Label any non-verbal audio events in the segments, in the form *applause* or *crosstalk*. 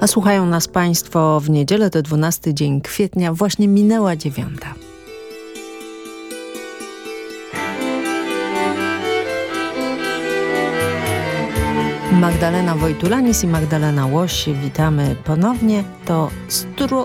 A słuchają nas Państwo w niedzielę, to 12 dzień kwietnia, właśnie minęła dziewiąta. Magdalena Wojtulanis i Magdalena Łoś. Witamy ponownie. To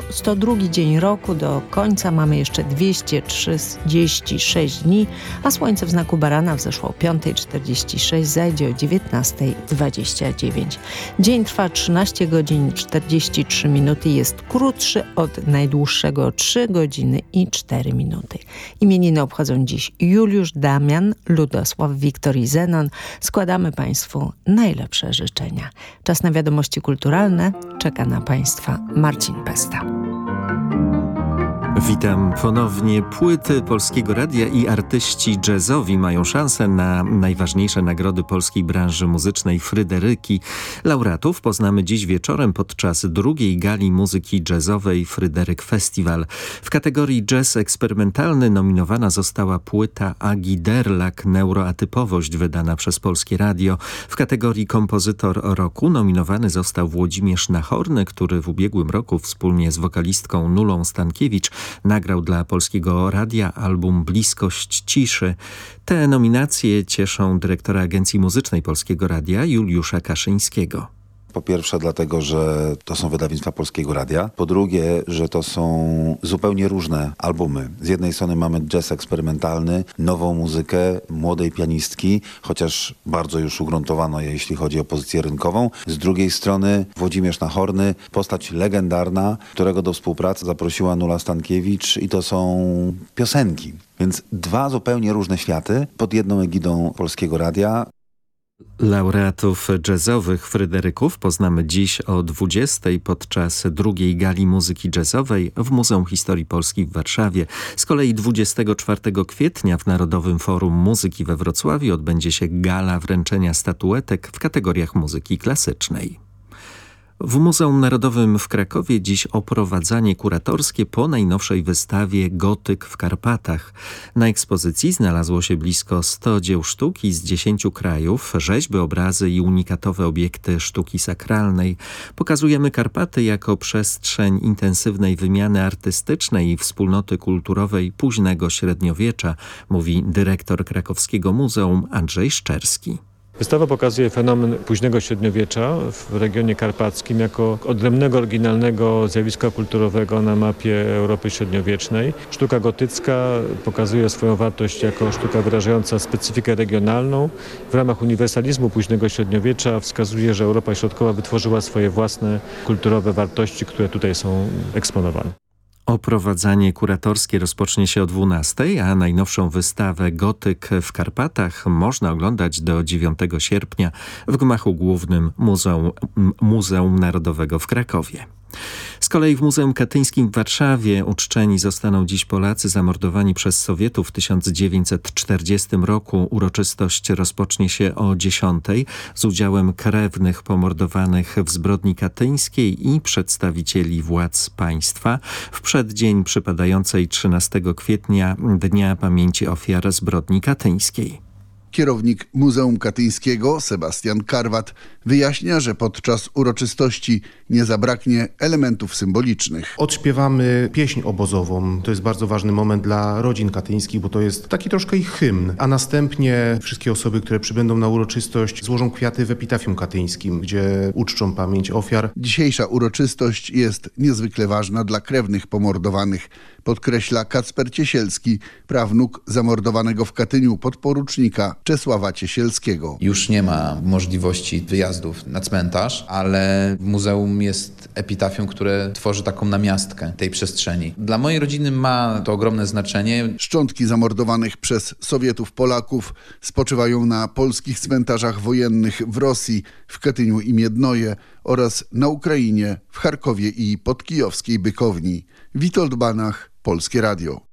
102 dzień roku. Do końca mamy jeszcze 236 dni, a słońce w znaku barana wzeszło o 5.46, zajdzie o 19.29. Dzień trwa 13 godzin 43 minuty jest krótszy od najdłuższego 3 godziny i 4 minuty. Imieniny obchodzą dziś Juliusz, Damian, Ludosław, Wiktor i Zenon. Składamy Państwu najlepsze najlepsze życzenia. Czas na wiadomości kulturalne czeka na Państwa Marcin Pesta. Witam ponownie. Płyty Polskiego Radia i artyści jazzowi mają szansę na najważniejsze nagrody polskiej branży muzycznej Fryderyki. Laureatów poznamy dziś wieczorem podczas drugiej gali muzyki jazzowej Fryderyk Festival. W kategorii jazz eksperymentalny nominowana została płyta Agi Derlak Neuroatypowość wydana przez Polskie Radio. W kategorii kompozytor roku nominowany został Włodzimierz Nachorny, który w ubiegłym roku wspólnie z wokalistką Nulą Stankiewicz nagrał dla Polskiego Radia album Bliskość Ciszy. Te nominacje cieszą dyrektora Agencji Muzycznej Polskiego Radia Juliusza Kaszyńskiego. Po pierwsze dlatego, że to są wydawnictwa Polskiego Radia. Po drugie, że to są zupełnie różne albumy. Z jednej strony mamy jazz eksperymentalny, nową muzykę młodej pianistki, chociaż bardzo już ugruntowano je, jeśli chodzi o pozycję rynkową. Z drugiej strony Włodzimierz Nachorny, postać legendarna, którego do współpracy zaprosiła Nula Stankiewicz i to są piosenki. Więc dwa zupełnie różne światy pod jedną egidą Polskiego Radia. Laureatów jazzowych Fryderyków poznamy dziś o 20 podczas drugiej gali muzyki jazzowej w Muzeum Historii Polski w Warszawie. Z kolei 24 kwietnia w Narodowym Forum Muzyki we Wrocławiu odbędzie się gala wręczenia statuetek w kategoriach muzyki klasycznej. W Muzeum Narodowym w Krakowie dziś oprowadzanie kuratorskie po najnowszej wystawie Gotyk w Karpatach. Na ekspozycji znalazło się blisko 100 dzieł sztuki z 10 krajów, rzeźby, obrazy i unikatowe obiekty sztuki sakralnej. Pokazujemy Karpaty jako przestrzeń intensywnej wymiany artystycznej i wspólnoty kulturowej późnego średniowiecza, mówi dyrektor krakowskiego muzeum Andrzej Szczerski. Wystawa pokazuje fenomen późnego średniowiecza w regionie karpackim jako odrębnego, oryginalnego zjawiska kulturowego na mapie Europy średniowiecznej. Sztuka gotycka pokazuje swoją wartość jako sztuka wyrażająca specyfikę regionalną. W ramach uniwersalizmu późnego średniowiecza wskazuje, że Europa Środkowa wytworzyła swoje własne kulturowe wartości, które tutaj są eksponowane. Oprowadzanie kuratorskie rozpocznie się o 12, a najnowszą wystawę Gotyk w Karpatach można oglądać do 9 sierpnia w gmachu głównym Muzeum, Muzeum Narodowego w Krakowie. Z kolei w Muzeum Katyńskim w Warszawie uczczeni zostaną dziś Polacy zamordowani przez Sowietów w 1940 roku. Uroczystość rozpocznie się o 10 z udziałem krewnych pomordowanych w zbrodni katyńskiej i przedstawicieli władz państwa w przeddzień przypadającej 13 kwietnia Dnia Pamięci Ofiar Zbrodni Katyńskiej. Kierownik Muzeum Katyńskiego, Sebastian Karwat, wyjaśnia, że podczas uroczystości nie zabraknie elementów symbolicznych. Odśpiewamy pieśń obozową. To jest bardzo ważny moment dla rodzin katyńskich, bo to jest taki troszkę ich hymn. A następnie wszystkie osoby, które przybędą na uroczystość, złożą kwiaty w epitafium katyńskim, gdzie uczczą pamięć ofiar. Dzisiejsza uroczystość jest niezwykle ważna dla krewnych pomordowanych podkreśla Kacper Ciesielski, prawnuk zamordowanego w Katyniu podporucznika Czesława Ciesielskiego. Już nie ma możliwości wyjazdów na cmentarz, ale muzeum jest epitafium, które tworzy taką namiastkę tej przestrzeni. Dla mojej rodziny ma to ogromne znaczenie. Szczątki zamordowanych przez Sowietów Polaków spoczywają na polskich cmentarzach wojennych w Rosji, w Katyniu i Miednoje oraz na Ukrainie, w Charkowie i podkijowskiej Bykowni. Witold Banach, Polskie Radio.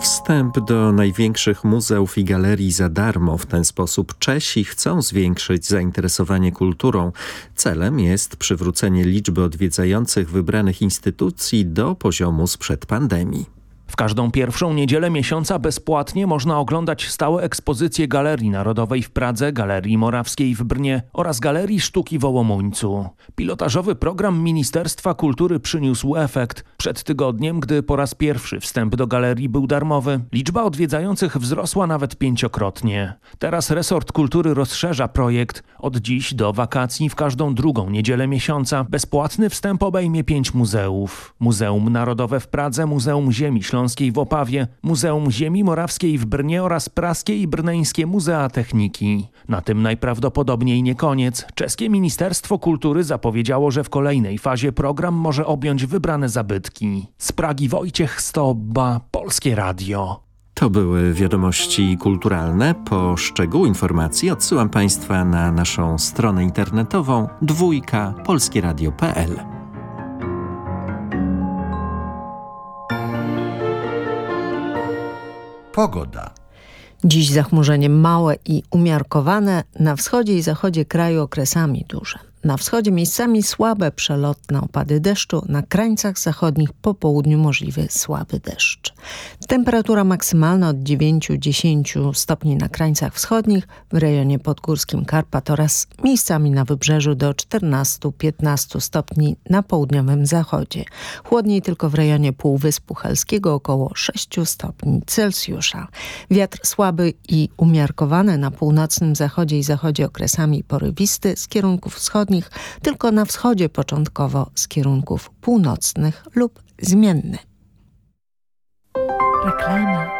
Wstęp do największych muzeów i galerii za darmo. W ten sposób Czesi chcą zwiększyć zainteresowanie kulturą. Celem jest przywrócenie liczby odwiedzających wybranych instytucji do poziomu sprzed pandemii. W każdą pierwszą niedzielę miesiąca bezpłatnie można oglądać stałe ekspozycje Galerii Narodowej w Pradze, Galerii Morawskiej w Brnie oraz Galerii Sztuki w Ołomuńcu. Pilotażowy program Ministerstwa Kultury przyniósł efekt. Przed tygodniem, gdy po raz pierwszy wstęp do galerii był darmowy, liczba odwiedzających wzrosła nawet pięciokrotnie. Teraz resort kultury rozszerza projekt. Od dziś do wakacji w każdą drugą niedzielę miesiąca bezpłatny wstęp obejmie pięć muzeów. Muzeum Narodowe w Pradze, Muzeum Ziemi Śląskiej w Opawie, Muzeum Ziemi Morawskiej w Brnie oraz Praskie i Brneńskie Muzea Techniki. Na tym najprawdopodobniej nie koniec. Czeskie Ministerstwo Kultury zapowiedziało, że w kolejnej fazie program może objąć wybrane zabytki. Z Pragi Wojciech Stobba, Polskie Radio. To były wiadomości kulturalne. Po szczegóły informacji odsyłam Państwa na naszą stronę internetową dwójka polskieradio.pl. Pogoda. Dziś zachmurzenie małe i umiarkowane, na wschodzie i zachodzie kraju okresami duże. Na wschodzie miejscami słabe przelotne opady deszczu, na krańcach zachodnich po południu możliwy słaby deszcz. Temperatura maksymalna od 9-10 stopni na krańcach wschodnich, w rejonie podgórskim Karpat oraz miejscami na wybrzeżu do 14-15 stopni na południowym zachodzie. Chłodniej tylko w rejonie Półwyspu Helskiego około 6 stopni Celsjusza. Wiatr słaby i umiarkowany na północnym zachodzie i zachodzie okresami porywisty z kierunków wschodnich tylko na wschodzie początkowo z kierunków północnych lub zmienny. Reklama.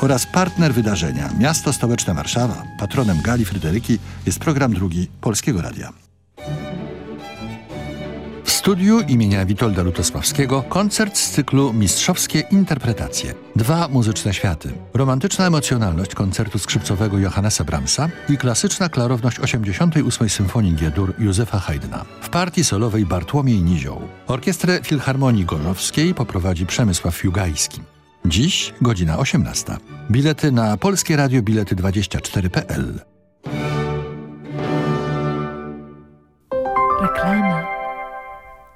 oraz partner wydarzenia Miasto Stołeczne Warszawa. Patronem Gali Fryderyki jest program drugi Polskiego Radia. W studiu imienia Witolda Lutosławskiego koncert z cyklu Mistrzowskie Interpretacje. Dwa muzyczne światy. Romantyczna emocjonalność koncertu skrzypcowego Johannesa Brahmsa i klasyczna klarowność 88 Symfonii G-dur Józefa Haydna. W partii solowej Bartłomiej Nizioł. Orkiestrę Filharmonii Gorzowskiej poprowadzi Przemysław Fiugajski. Dziś godzina 18. Bilety na Polskie Radio Bilety 24.pl. Reklama.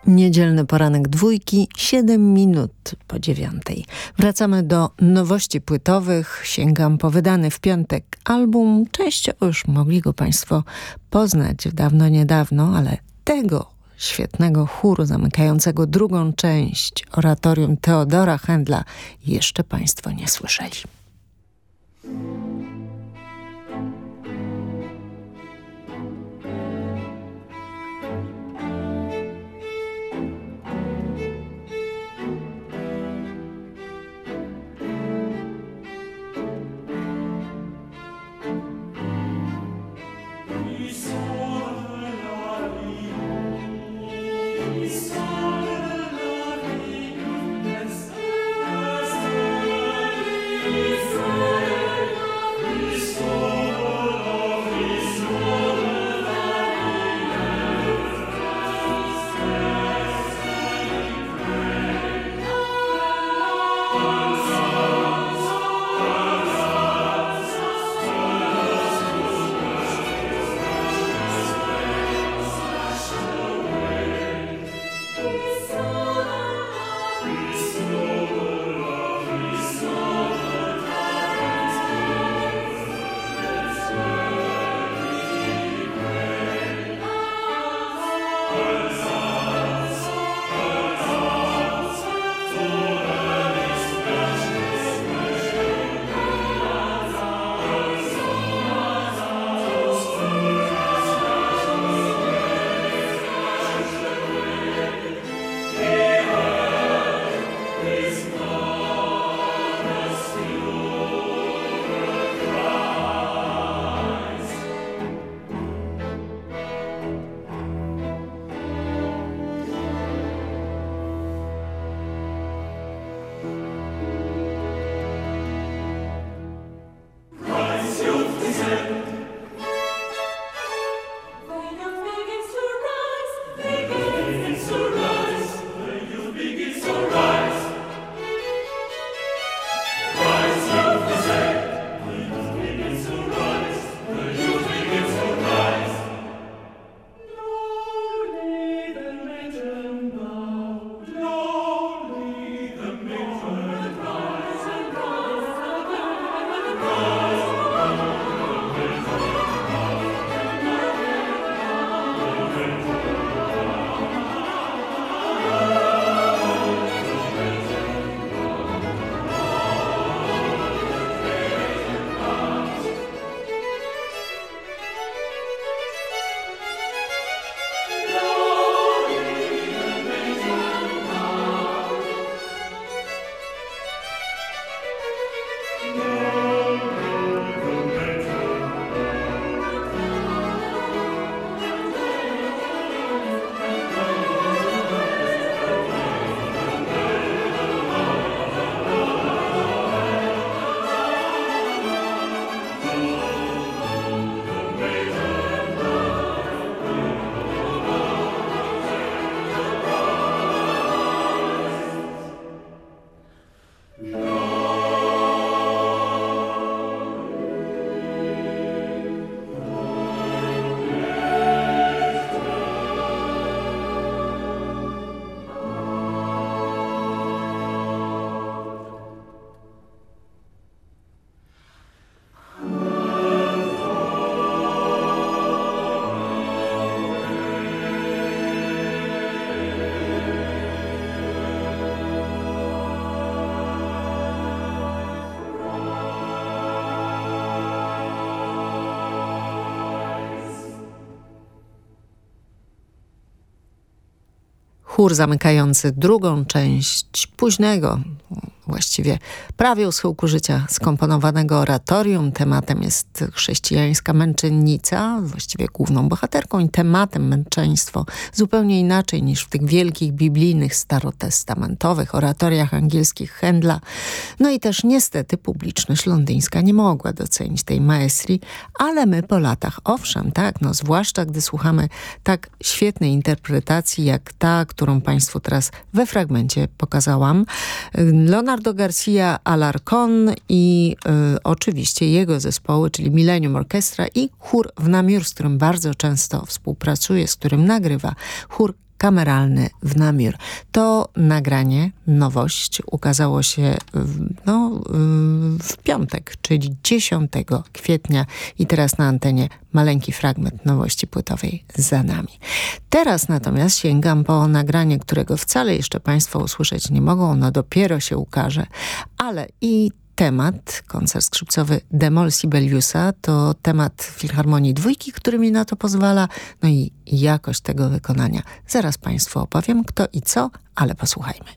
Niedzielny poranek dwójki, 7 minut po dziewiątej. Wracamy do nowości płytowych. Sięgam po wydany w piątek album. Częściowo już mogli go Państwo poznać dawno, niedawno, ale tego świetnego chóru zamykającego drugą część oratorium Teodora Händla jeszcze Państwo nie słyszeli. Chór zamykający drugą część późnego, właściwie prawie u schyłku życia skomponowanego oratorium. Tematem jest chrześcijańska męczennica, właściwie główną bohaterką i tematem męczeństwo zupełnie inaczej niż w tych wielkich biblijnych, starotestamentowych oratoriach angielskich Händla. No i też niestety publiczność londyńska nie mogła docenić tej maestrii, ale my po latach, owszem, tak, no zwłaszcza gdy słuchamy tak świetnej interpretacji jak ta, którą Państwu teraz we fragmencie pokazałam. Leonardo Garcia Alarcon i y, oczywiście jego zespoły, czyli Millennium Orchestra i chór w Namur, z którym bardzo często współpracuje, z którym nagrywa chór kameralny w Namur. To nagranie, nowość, ukazało się w, no, w piątek, czyli 10 kwietnia i teraz na antenie maleńki fragment nowości płytowej za nami. Teraz natomiast sięgam po nagranie, którego wcale jeszcze Państwo usłyszeć nie mogą, ono dopiero się ukaże, ale i temat, koncert skrzypcowy Demol Sibeliusa, to temat Filharmonii Dwójki, który mi na to pozwala, no i jakość tego wykonania. Zaraz Państwu opowiem kto i co, ale posłuchajmy.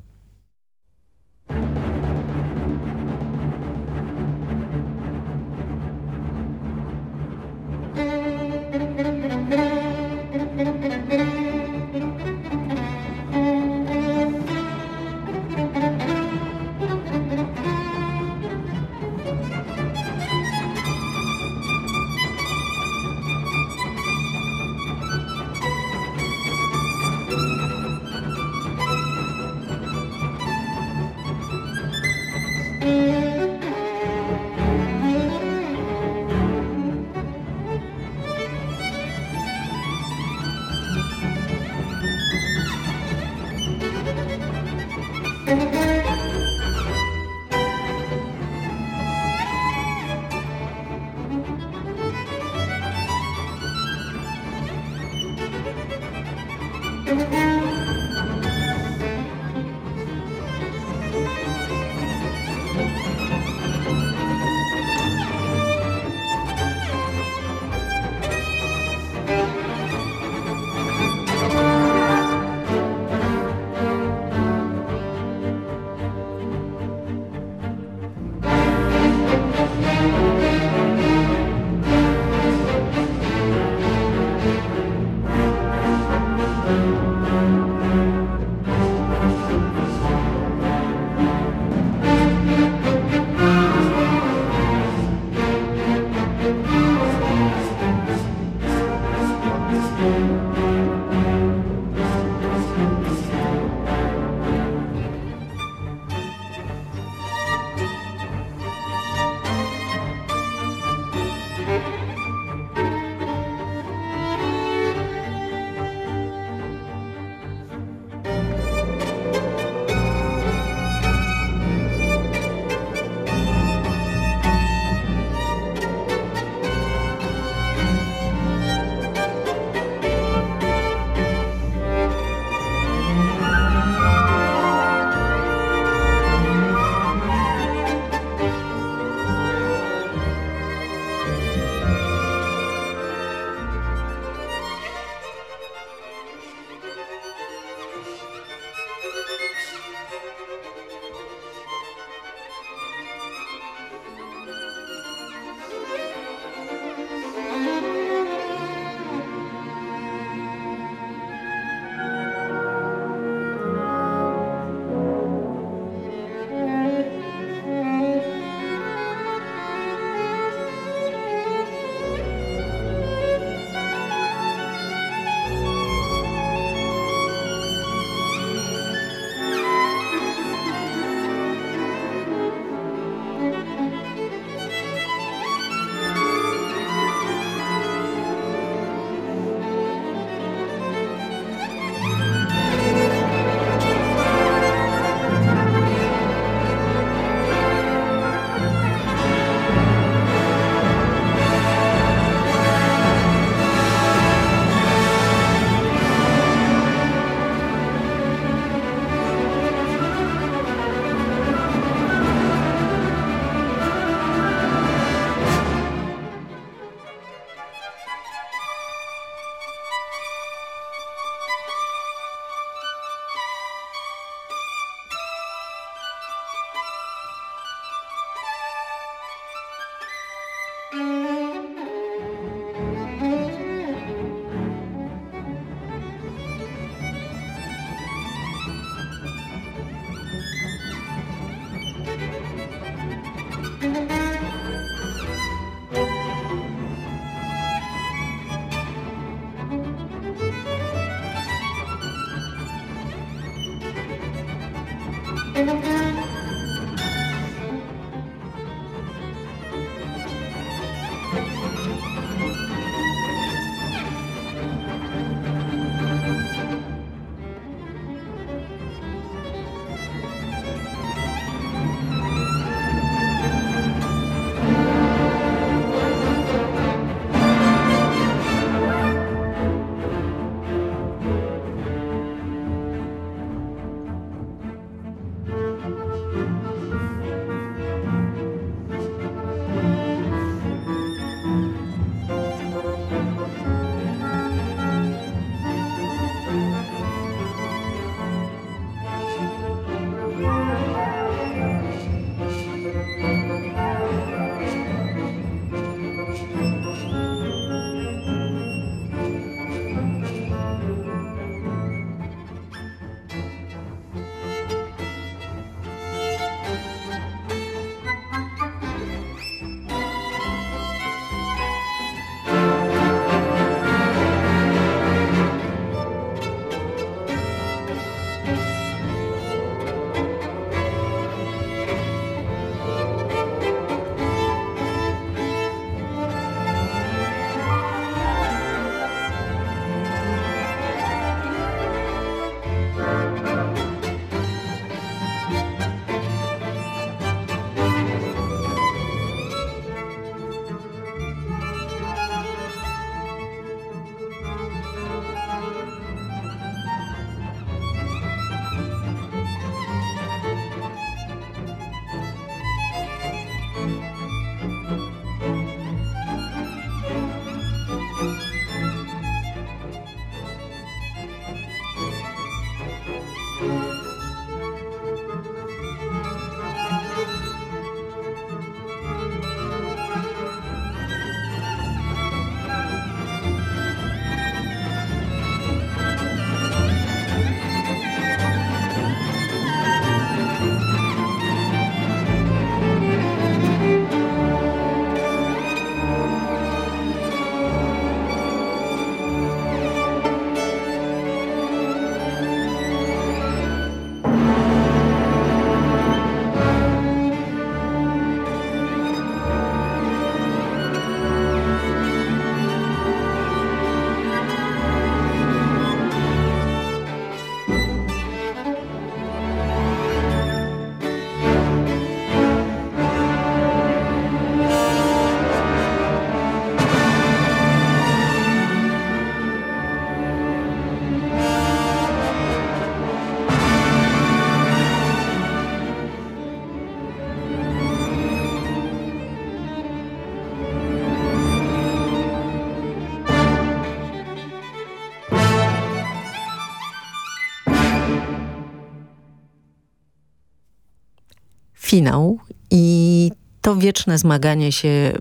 Finał i to wieczne zmaganie się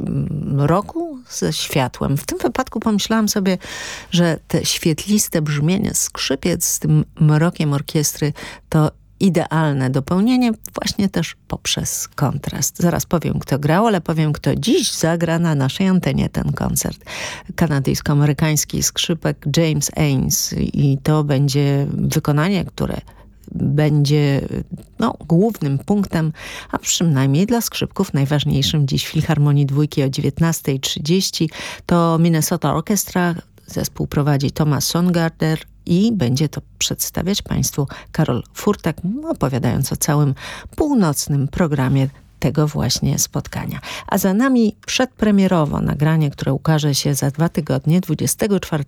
mroku ze światłem. W tym wypadku pomyślałam sobie, że te świetliste brzmienie skrzypiec z tym mrokiem orkiestry to idealne dopełnienie właśnie też poprzez kontrast. Zaraz powiem, kto grał, ale powiem, kto dziś zagra na naszej antenie ten koncert. Kanadyjsko-amerykański skrzypek James Ains i to będzie wykonanie, które będzie no, głównym punktem, a przynajmniej dla skrzypków najważniejszym dziś Filharmonii Dwójki o 19.30 to Minnesota Orchestra, zespół prowadzi Thomas Songarder i będzie to przedstawiać Państwu Karol Furtak, opowiadając o całym północnym programie tego właśnie spotkania. A za nami przedpremierowo nagranie, które ukaże się za dwa tygodnie, 24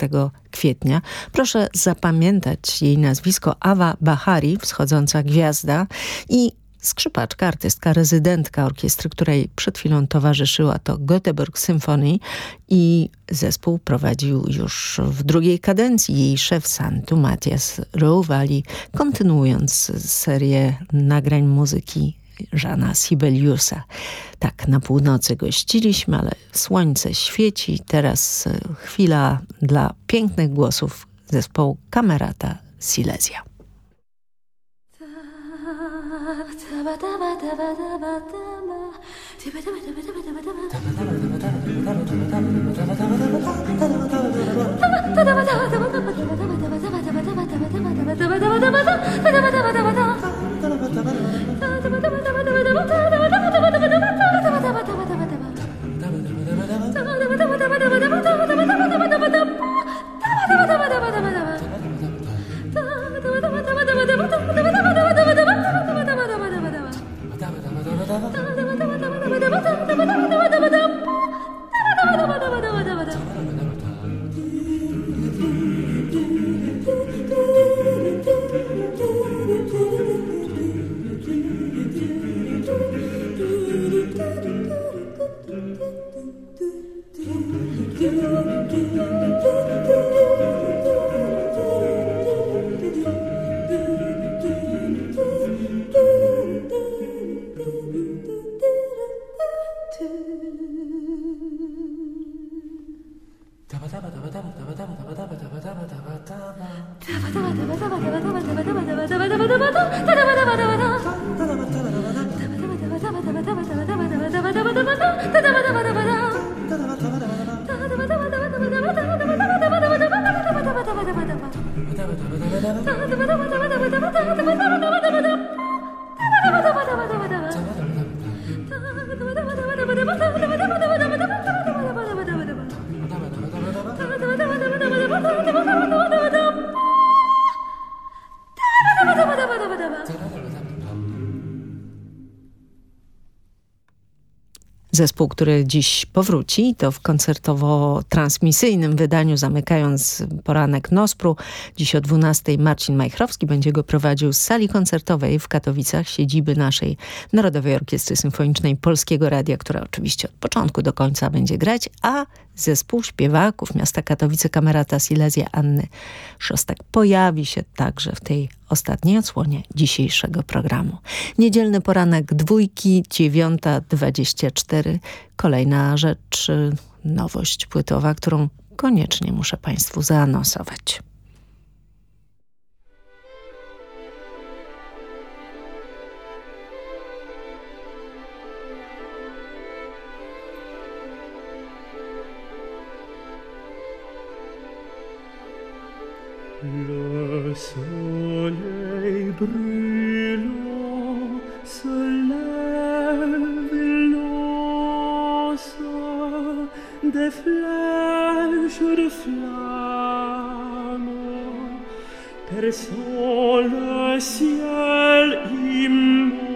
kwietnia. Proszę zapamiętać jej nazwisko Awa Bahari, wschodząca gwiazda i skrzypaczka, artystka, rezydentka orkiestry, której przed chwilą towarzyszyła to Göteborg Symphony i zespół prowadził już w drugiej kadencji jej szef Santu Matias Rouvali, kontynuując serię nagrań muzyki Żana Sibeliusa. Tak, na północy gościliśmy, ale słońce świeci. Teraz e, chwila dla pięknych głosów zespołu Kamerata Silesia. Zespół, który dziś powróci, to w koncertowo-transmisyjnym wydaniu, zamykając poranek Nospru. Dziś o 12 Marcin Majchrowski będzie go prowadził z sali koncertowej w Katowicach, siedziby naszej Narodowej Orkiestry Symfonicznej Polskiego Radia, która oczywiście od początku do końca będzie grać, a zespół śpiewaków miasta Katowice Kamerata Silesia Anny Szostak pojawi się także w tej ostatniej odsłonie dzisiejszego programu. Niedzielny poranek dwójki, 9.24. Kolejna rzecz, nowość płytowa, którą koniecznie muszę Państwu zaanonsować. le soleil brûlant se lève et lance des flèches de perçant le ciel immense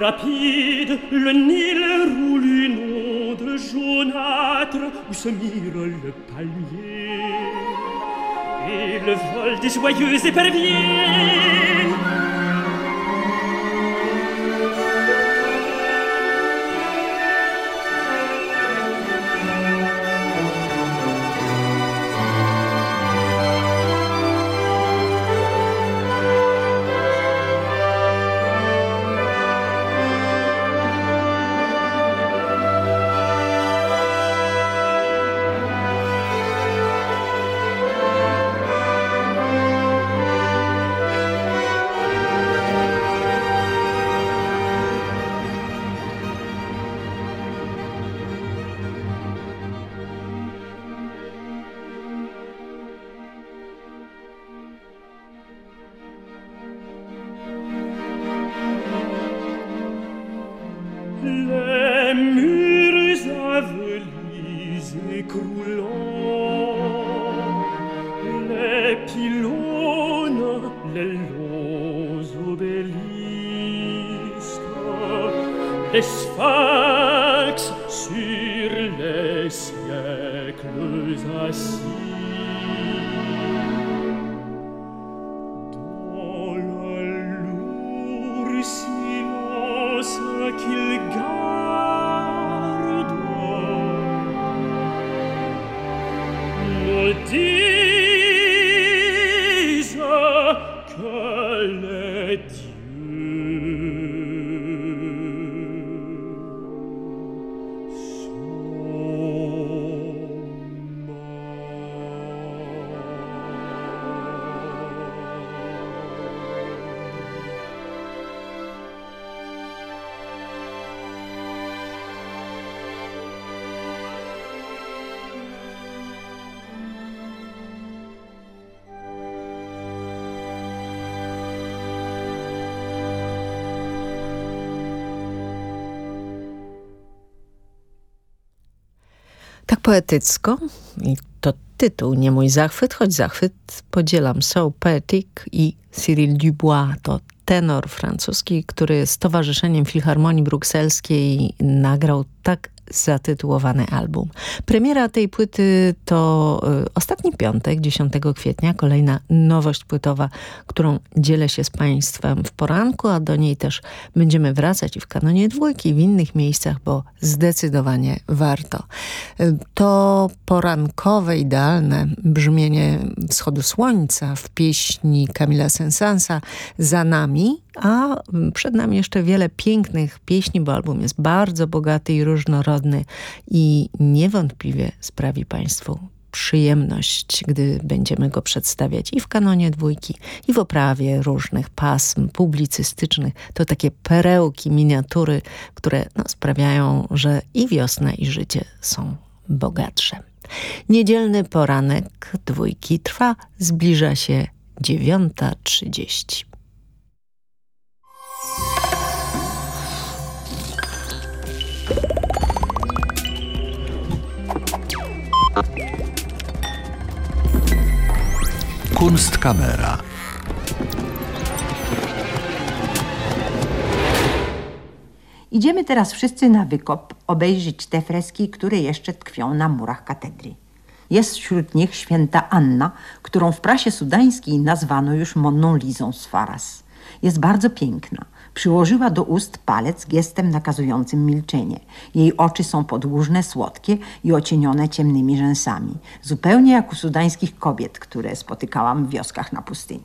Rapide, le Nil roule une onde jaunâtre où se mire le palmier et le vol des joyeux éperviers. dir poetycko i to tytuł, nie mój zachwyt, choć zachwyt podzielam. So Poetic i Cyril Dubois to tenor francuski, który z Towarzyszeniem Filharmonii Brukselskiej nagrał tak zatytułowany album. Premiera tej płyty to y, ostatni piątek, 10 kwietnia, kolejna nowość płytowa, którą dzielę się z Państwem w poranku, a do niej też będziemy wracać i w kanonie dwójki, i w innych miejscach, bo zdecydowanie warto. Y, To porankowe, idealne brzmienie wschodu słońca w pieśni Kamila Sensansa za nami, a przed nami jeszcze wiele pięknych pieśni, bo album jest bardzo bogaty i różnorodny i niewątpliwie sprawi Państwu przyjemność, gdy będziemy go przedstawiać i w kanonie dwójki, i w oprawie różnych pasm publicystycznych. To takie perełki, miniatury, które no, sprawiają, że i wiosna, i życie są bogatsze. Niedzielny poranek dwójki trwa, zbliża się 9.30. Kunstkamera. Idziemy teraz wszyscy na wykop obejrzeć te freski, które jeszcze tkwią na murach katedry. Jest wśród nich święta Anna, którą w prasie sudańskiej nazwano już Monną Lizą z Faras. Jest bardzo piękna. Przyłożyła do ust palec gestem nakazującym milczenie. Jej oczy są podłużne, słodkie i ocienione ciemnymi rzęsami. Zupełnie jak u sudańskich kobiet, które spotykałam w wioskach na pustyni.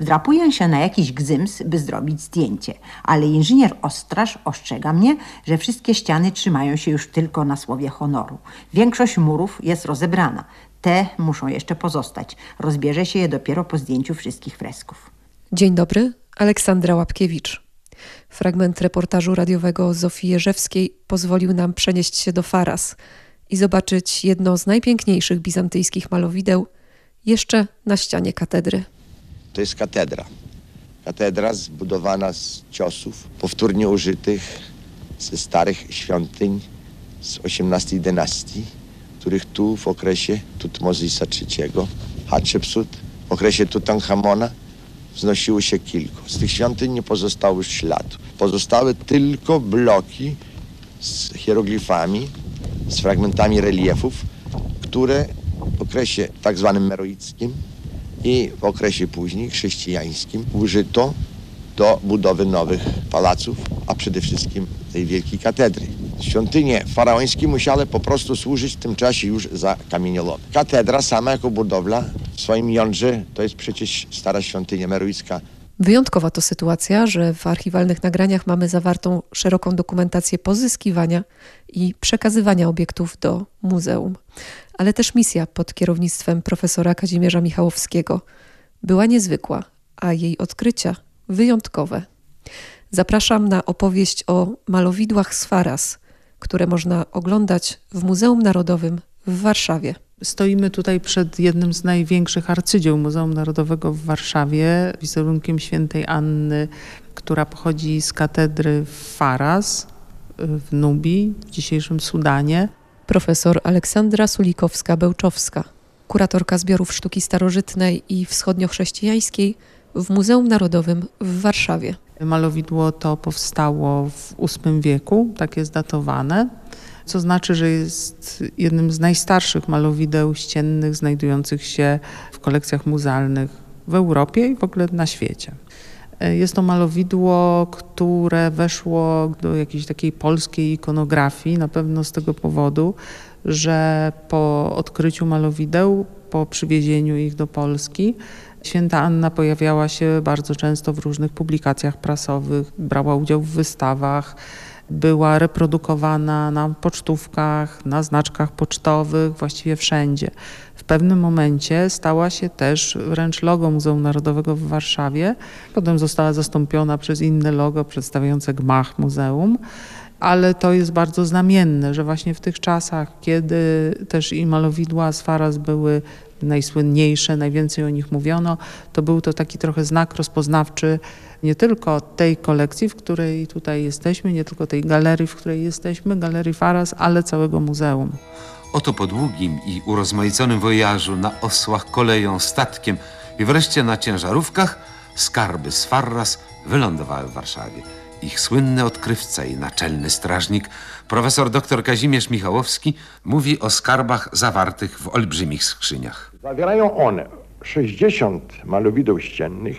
Wdrapuję się na jakiś gzyms, by zrobić zdjęcie, ale inżynier Ostraż ostrzega mnie, że wszystkie ściany trzymają się już tylko na słowie honoru. Większość murów jest rozebrana. Te muszą jeszcze pozostać. Rozbierze się je dopiero po zdjęciu wszystkich fresków. Dzień dobry, Aleksandra Łapkiewicz. Fragment reportażu radiowego Zofii Jerzewskiej pozwolił nam przenieść się do Faras i zobaczyć jedno z najpiękniejszych bizantyjskich malowideł jeszcze na ścianie katedry. To jest katedra. Katedra zbudowana z ciosów powtórnie użytych ze starych świątyń z XVIII dynastii, których tu w okresie Tutmozisa III, Hatshepsut, w okresie Tutanchamona wznosiło się kilku. Z tych świątyń nie pozostało już śladu. Pozostały tylko bloki z hieroglifami, z fragmentami reliefów, które w okresie tak zwanym meroickim i w okresie później chrześcijańskim użyto do budowy nowych palaców, a przede wszystkim tej wielkiej katedry. Świątynie faraońskie musiały po prostu służyć w tym czasie już za kamieniolom. Katedra sama jako budowla w swoim jądrze to jest przecież stara świątynia meroicka. Wyjątkowa to sytuacja, że w archiwalnych nagraniach mamy zawartą szeroką dokumentację pozyskiwania i przekazywania obiektów do muzeum. Ale też misja pod kierownictwem profesora Kazimierza Michałowskiego była niezwykła, a jej odkrycia wyjątkowe. Zapraszam na opowieść o malowidłach z Faras, które można oglądać w Muzeum Narodowym w Warszawie. Stoimy tutaj przed jednym z największych arcydzieł Muzeum Narodowego w Warszawie, wizerunkiem świętej Anny, która pochodzi z katedry w Faras w Nubii, w dzisiejszym Sudanie. Profesor Aleksandra Sulikowska-Bełczowska, kuratorka zbiorów sztuki starożytnej i wschodnio-chrześcijańskiej w Muzeum Narodowym w Warszawie. Malowidło to powstało w VIII wieku, tak jest datowane, co znaczy, że jest jednym z najstarszych malowideł ściennych znajdujących się w kolekcjach muzealnych w Europie i w ogóle na świecie. Jest to malowidło, które weszło do jakiejś takiej polskiej ikonografii, na pewno z tego powodu, że po odkryciu malowideł, po przywiezieniu ich do Polski, Święta Anna pojawiała się bardzo często w różnych publikacjach prasowych, brała udział w wystawach, była reprodukowana na pocztówkach, na znaczkach pocztowych, właściwie wszędzie. W pewnym momencie stała się też wręcz logo Muzeum Narodowego w Warszawie. Potem została zastąpiona przez inne logo przedstawiające gmach muzeum ale to jest bardzo znamienne, że właśnie w tych czasach, kiedy też i malowidła z Faras były najsłynniejsze, najwięcej o nich mówiono, to był to taki trochę znak rozpoznawczy nie tylko tej kolekcji, w której tutaj jesteśmy, nie tylko tej galerii, w której jesteśmy, Galerii Faras, ale całego muzeum. Oto po długim i urozmaiconym wojażu na osłach, koleją, statkiem i wreszcie na ciężarówkach skarby z Farras wylądowały w Warszawie. Ich słynny odkrywca i naczelny strażnik, profesor dr Kazimierz Michałowski, mówi o skarbach zawartych w olbrzymich skrzyniach. Zawierają one 60 malowideł ściennych,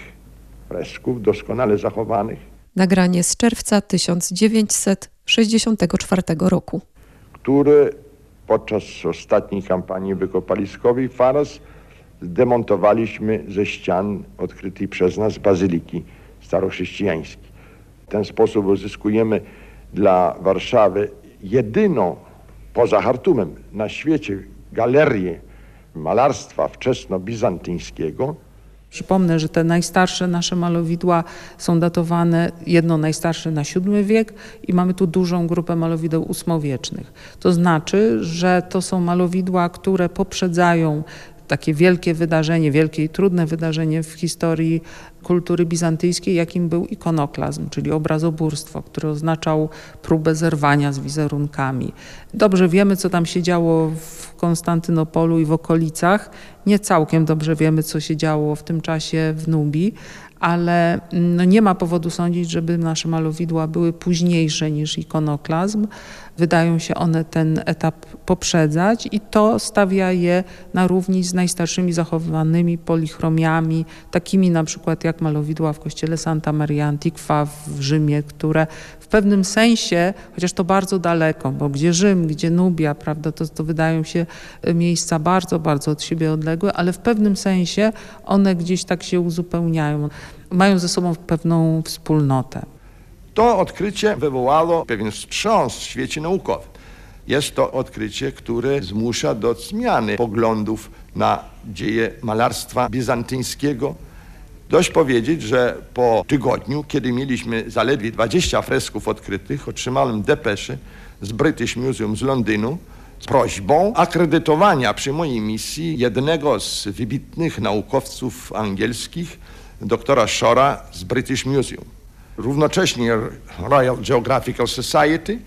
fresków doskonale zachowanych, Nagranie z czerwca 1964 roku. które podczas ostatniej kampanii wykopaliskowej Faras zdemontowaliśmy ze ścian odkrytej przez nas bazyliki starochrześcijańskiej. W ten sposób uzyskujemy dla Warszawy jedyną poza Hartumem na świecie galerię malarstwa wczesno-bizantyńskiego. Przypomnę, że te najstarsze nasze malowidła są datowane, jedno najstarsze na VII wiek i mamy tu dużą grupę malowideł ósmowiecznych. To znaczy, że to są malowidła, które poprzedzają takie wielkie wydarzenie, wielkie i trudne wydarzenie w historii kultury bizantyjskiej, jakim był ikonoklazm, czyli obrazoburstwo, które oznaczał próbę zerwania z wizerunkami. Dobrze wiemy, co tam się działo w Konstantynopolu i w okolicach. Nie całkiem dobrze wiemy, co się działo w tym czasie w Nubii, ale no nie ma powodu sądzić, żeby nasze malowidła były późniejsze niż ikonoklazm. Wydają się one ten etap poprzedzać i to stawia je na równi z najstarszymi zachowanymi polichromiami, takimi na przykład jak malowidła w kościele Santa Maria Antiqua w Rzymie, które w pewnym sensie, chociaż to bardzo daleko, bo gdzie Rzym, gdzie Nubia, prawda, to, to wydają się miejsca bardzo, bardzo od siebie odległe, ale w pewnym sensie one gdzieś tak się uzupełniają. Mają ze sobą pewną wspólnotę. To odkrycie wywołało pewien wstrząs w świecie naukowym. Jest to odkrycie, które zmusza do zmiany poglądów na dzieje malarstwa bizantyńskiego. Dość powiedzieć, że po tygodniu, kiedy mieliśmy zaledwie 20 fresków odkrytych, otrzymałem depeszę z British Museum z Londynu z prośbą akredytowania przy mojej misji jednego z wybitnych naukowców angielskich, doktora Shora z British Museum. Równocześnie Royal Geographical Society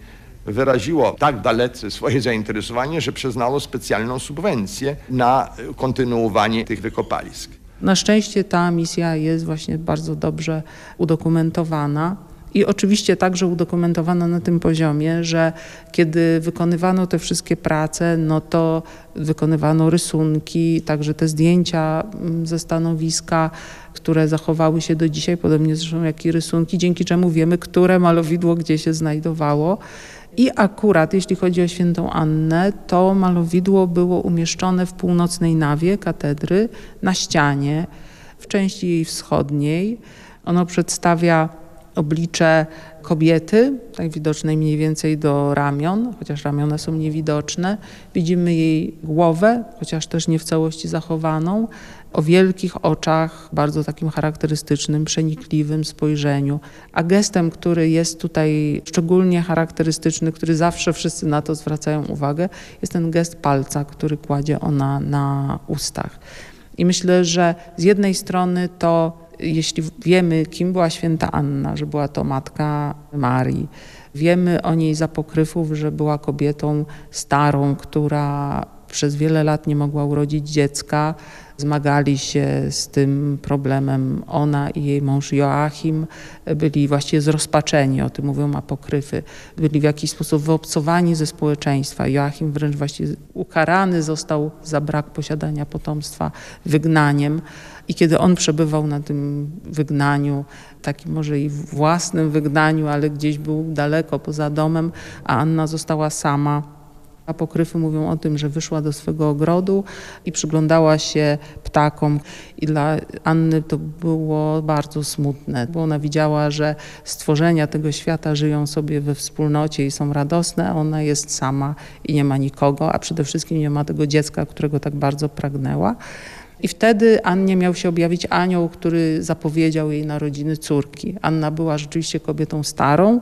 wyraziło tak dalece swoje *laughs* zainteresowanie, że przyznało specjalną subwencję na kontynuowanie tych wykopalisk. Na szczęście ta misja jest właśnie bardzo dobrze udokumentowana. I oczywiście także udokumentowana na tym poziomie, że kiedy wykonywano te wszystkie prace, no to wykonywano rysunki, także te zdjęcia ze stanowiska, które zachowały się do dzisiaj, podobnie zresztą jak i rysunki, dzięki czemu wiemy, które malowidło gdzie się znajdowało. I akurat jeśli chodzi o świętą Annę, to malowidło było umieszczone w północnej nawie katedry na ścianie w części jej wschodniej. Ono przedstawia oblicze kobiety, tak widocznej mniej więcej do ramion, chociaż ramiona są niewidoczne. Widzimy jej głowę, chociaż też nie w całości zachowaną, o wielkich oczach, bardzo takim charakterystycznym, przenikliwym spojrzeniu. A gestem, który jest tutaj szczególnie charakterystyczny, który zawsze wszyscy na to zwracają uwagę, jest ten gest palca, który kładzie ona na ustach. I myślę, że z jednej strony to jeśli wiemy, kim była święta Anna, że była to matka Marii, wiemy o niej z apokryfów, że była kobietą starą, która przez wiele lat nie mogła urodzić dziecka. Zmagali się z tym problemem ona i jej mąż Joachim. Byli właściwie zrozpaczeni, o tym mówią apokryfy. Byli w jakiś sposób wyobcowani ze społeczeństwa. Joachim wręcz właściwie ukarany został za brak posiadania potomstwa wygnaniem. I kiedy on przebywał na tym wygnaniu, takim może i własnym wygnaniu, ale gdzieś był daleko poza domem, a Anna została sama Apokryfy mówią o tym, że wyszła do swego ogrodu i przyglądała się ptakom. I dla Anny to było bardzo smutne, bo ona widziała, że stworzenia tego świata żyją sobie we wspólnocie i są radosne, a ona jest sama i nie ma nikogo, a przede wszystkim nie ma tego dziecka, którego tak bardzo pragnęła. I wtedy Annie miał się objawić anioł, który zapowiedział jej narodziny córki. Anna była rzeczywiście kobietą starą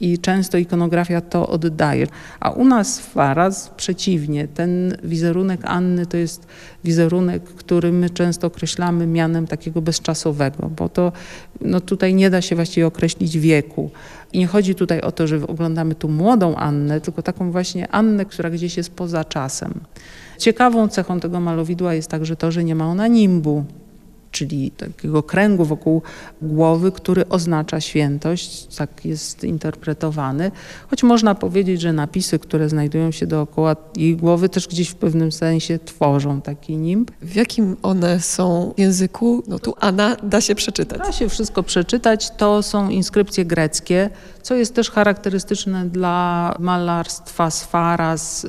i często ikonografia to oddaje. A u nas w Faraz przeciwnie, ten wizerunek Anny to jest wizerunek, który my często określamy mianem takiego bezczasowego, bo to no tutaj nie da się właściwie określić wieku. I nie chodzi tutaj o to, że oglądamy tu młodą Annę, tylko taką właśnie Annę, która gdzieś jest poza czasem. Ciekawą cechą tego malowidła jest także to, że nie ma ona nimbu, czyli takiego kręgu wokół głowy, który oznacza świętość, tak jest interpretowany. Choć można powiedzieć, że napisy, które znajdują się dookoła jej głowy też gdzieś w pewnym sensie tworzą taki nimb. W jakim one są języku? No tu Anna da się przeczytać. Da się wszystko przeczytać. To są inskrypcje greckie, co jest też charakterystyczne dla malarstwa Sfaras y,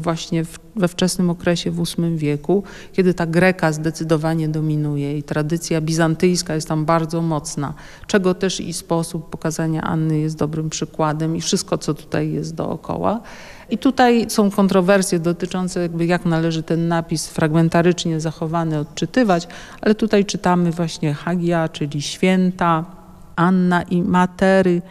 właśnie w we wczesnym okresie w VIII wieku, kiedy ta greka zdecydowanie dominuje i tradycja bizantyjska jest tam bardzo mocna, czego też i sposób pokazania Anny jest dobrym przykładem i wszystko, co tutaj jest dookoła. I tutaj są kontrowersje dotyczące jakby jak należy ten napis fragmentarycznie zachowany odczytywać, ale tutaj czytamy właśnie Hagia, czyli święta, Anna i Matery,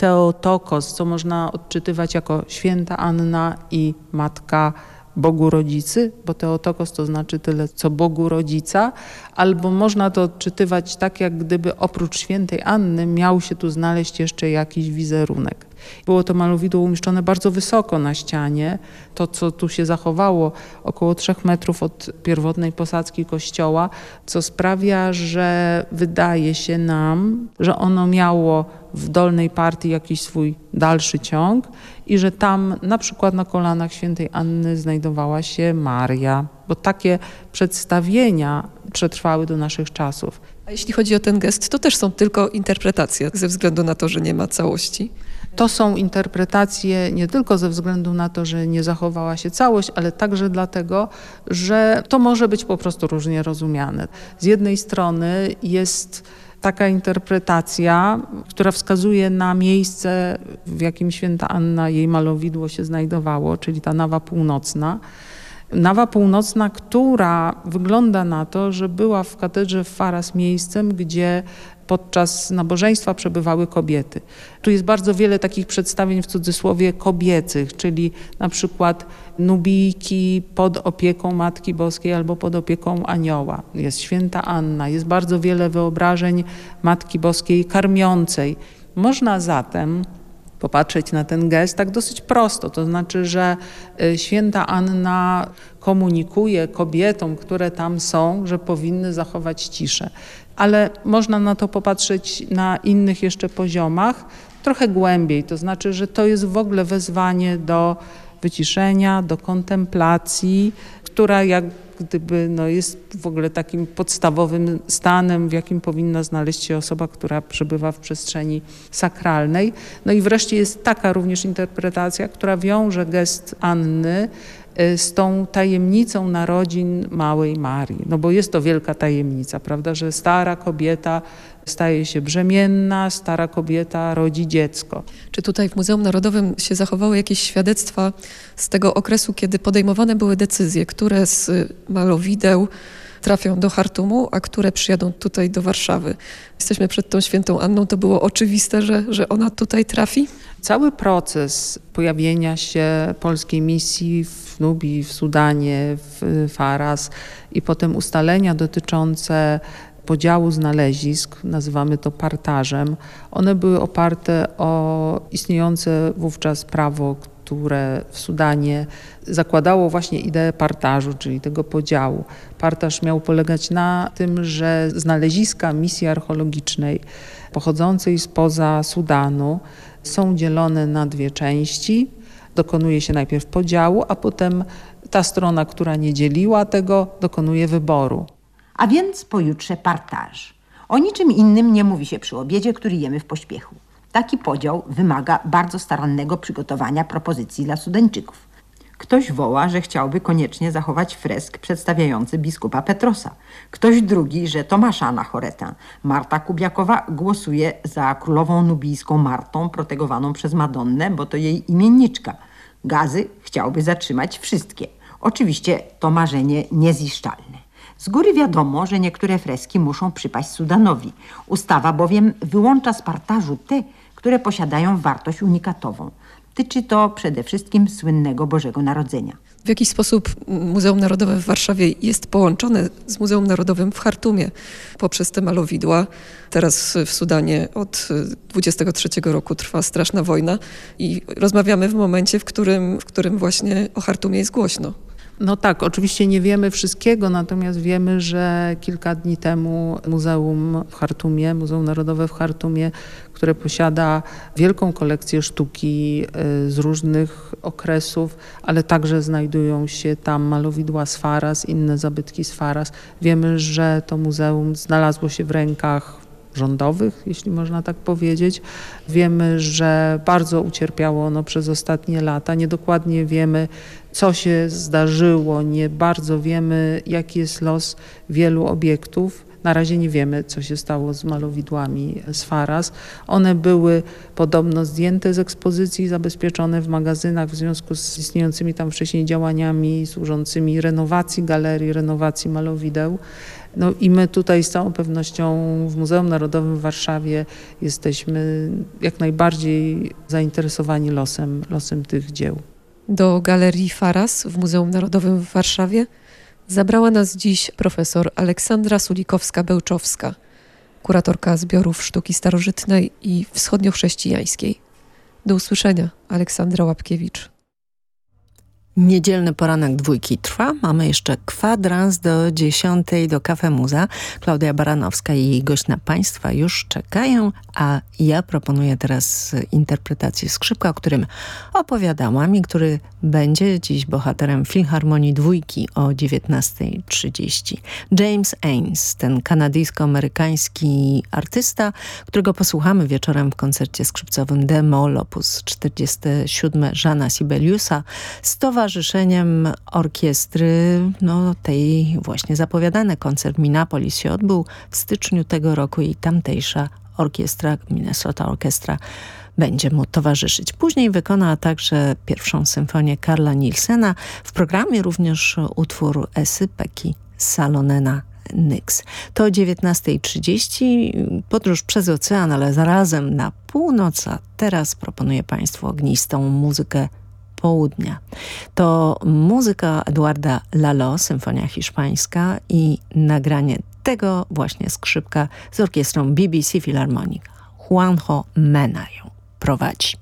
Teotokos, co można odczytywać jako święta Anna i matka Bogu Rodzicy, bo Teotokos to znaczy tyle, co Bogu Rodzica, albo można to odczytywać tak, jak gdyby oprócz świętej Anny miał się tu znaleźć jeszcze jakiś wizerunek. Było to malowidło umieszczone bardzo wysoko na ścianie. To, co tu się zachowało, około trzech metrów od pierwotnej posadzki kościoła, co sprawia, że wydaje się nam, że ono miało w dolnej partii jakiś swój dalszy ciąg i że tam na przykład na kolanach świętej Anny znajdowała się Maria, bo takie przedstawienia przetrwały do naszych czasów. A jeśli chodzi o ten gest, to też są tylko interpretacje ze względu na to, że nie ma całości. To są interpretacje nie tylko ze względu na to, że nie zachowała się całość, ale także dlatego, że to może być po prostu różnie rozumiane. Z jednej strony jest taka interpretacja, która wskazuje na miejsce, w jakim święta Anna, jej malowidło się znajdowało, czyli ta nawa północna. Nawa Północna, która wygląda na to, że była w katedrze w Faras miejscem, gdzie podczas nabożeństwa przebywały kobiety. Tu jest bardzo wiele takich przedstawień w cudzysłowie kobiecych, czyli na przykład nubijki pod opieką Matki Boskiej albo pod opieką anioła. Jest święta Anna, jest bardzo wiele wyobrażeń Matki Boskiej karmiącej. Można zatem popatrzeć na ten gest tak dosyć prosto. To znaczy, że y, święta Anna komunikuje kobietom, które tam są, że powinny zachować ciszę. Ale można na to popatrzeć na innych jeszcze poziomach, trochę głębiej. To znaczy, że to jest w ogóle wezwanie do wyciszenia, do kontemplacji, która jak gdyby no, jest w ogóle takim podstawowym stanem, w jakim powinna znaleźć się osoba, która przebywa w przestrzeni sakralnej. No i wreszcie jest taka również interpretacja, która wiąże gest Anny Y, z tą tajemnicą narodzin małej Marii. No bo jest to wielka tajemnica, prawda, że stara kobieta staje się brzemienna, stara kobieta rodzi dziecko. Czy tutaj w Muzeum Narodowym się zachowały jakieś świadectwa z tego okresu, kiedy podejmowane były decyzje, które z malowideł trafią do Hartumu, a które przyjadą tutaj do Warszawy. Jesteśmy przed tą świętą Anną, to było oczywiste, że, że ona tutaj trafi? Cały proces pojawienia się polskiej misji w Nubii, w Sudanie, w Faras i potem ustalenia dotyczące podziału znalezisk, nazywamy to partażem, one były oparte o istniejące wówczas prawo, które w Sudanie zakładało właśnie ideę partażu, czyli tego podziału. Partaż miał polegać na tym, że znaleziska misji archeologicznej pochodzącej spoza Sudanu są dzielone na dwie części. Dokonuje się najpierw podziału, a potem ta strona, która nie dzieliła tego, dokonuje wyboru. A więc pojutrze partaż. O niczym innym nie mówi się przy obiedzie, który jemy w pośpiechu. Taki podział wymaga bardzo starannego przygotowania propozycji dla Sudańczyków. Ktoś woła, że chciałby koniecznie zachować fresk przedstawiający biskupa Petrosa. Ktoś drugi, że Tomasza Anachoretę. Marta Kubiakowa głosuje za królową nubijską Martą, protegowaną przez Madonnę, bo to jej imienniczka. Gazy chciałby zatrzymać wszystkie. Oczywiście to marzenie nieziszczalne. Z góry wiadomo, że niektóre freski muszą przypaść Sudanowi. Ustawa bowiem wyłącza z partażu te, które posiadają wartość unikatową. Tyczy to przede wszystkim słynnego Bożego Narodzenia. W jakiś sposób Muzeum Narodowe w Warszawie jest połączone z Muzeum Narodowym w Chartumie poprzez te malowidła. Teraz w Sudanie od 23 roku trwa straszna wojna i rozmawiamy w momencie, w którym, w którym właśnie o Chartumie jest głośno. No tak, oczywiście nie wiemy wszystkiego, natomiast wiemy, że kilka dni temu Muzeum w Chartumie, Muzeum Narodowe w Chartumie, które posiada wielką kolekcję sztuki y, z różnych okresów, ale także znajdują się tam malowidła z Faras, inne zabytki z Faras. Wiemy, że to muzeum znalazło się w rękach rządowych, jeśli można tak powiedzieć. Wiemy, że bardzo ucierpiało ono przez ostatnie lata. Niedokładnie wiemy, co się zdarzyło, nie bardzo wiemy, jaki jest los wielu obiektów. Na razie nie wiemy, co się stało z malowidłami z Faras. One były podobno zdjęte z ekspozycji, zabezpieczone w magazynach w związku z istniejącymi tam wcześniej działaniami służącymi renowacji galerii, renowacji malowideł. No i my tutaj z całą pewnością w Muzeum Narodowym w Warszawie jesteśmy jak najbardziej zainteresowani losem, losem tych dzieł. Do Galerii Faras w Muzeum Narodowym w Warszawie zabrała nas dziś profesor Aleksandra Sulikowska-Bełczowska, kuratorka zbiorów sztuki starożytnej i wschodniochrześcijańskiej. Do usłyszenia, Aleksandra Łapkiewicz. Niedzielny poranek dwójki trwa. Mamy jeszcze kwadrans do dziesiątej do Kafe Muza. Klaudia Baranowska i jej gość na Państwa już czekają, a ja proponuję teraz interpretację skrzypka, o którym opowiadałam i który będzie dziś bohaterem Filharmonii Dwójki o 19.30. James Ains, ten kanadyjsko-amerykański artysta, którego posłuchamy wieczorem w koncercie skrzypcowym Demo Opus 47 Żana Sibeliusa z towarzyszeniem orkiestry, no tej właśnie zapowiadany koncert Minneapolis się odbył w styczniu tego roku i tamtejsza orkiestra, Minnesota Orkiestra będzie mu towarzyszyć. Później wykona także pierwszą symfonię Karla Nielsena. W programie również utwór Esy Peki Salonena Nyx. To o 19.30 podróż przez ocean, ale zarazem na północ, a teraz proponuję Państwu ognistą muzykę południa. To muzyka Eduarda Lalo, symfonia hiszpańska i nagranie tego właśnie skrzypka z orkiestrą BBC Philharmonic. Juanjo Mena ją prowadzi.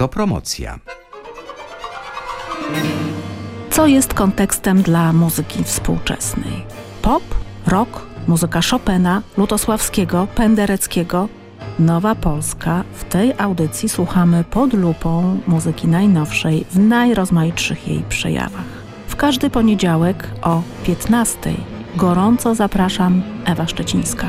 Autopromocja. Co jest kontekstem dla muzyki współczesnej? Pop, rock, muzyka Chopina, Lutosławskiego, Pendereckiego. Nowa Polska. W tej audycji słuchamy pod lupą muzyki najnowszej w najrozmaitszych jej przejawach. W każdy poniedziałek o 15. Gorąco zapraszam Ewa Szczecińska.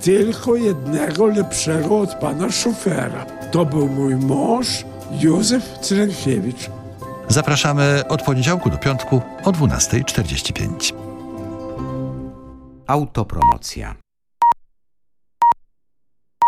tylko jednego lepszego od pana szofera. To był mój mąż Józef Cyrenkiewicz. Zapraszamy od poniedziałku do piątku o 12.45. Autopromocja.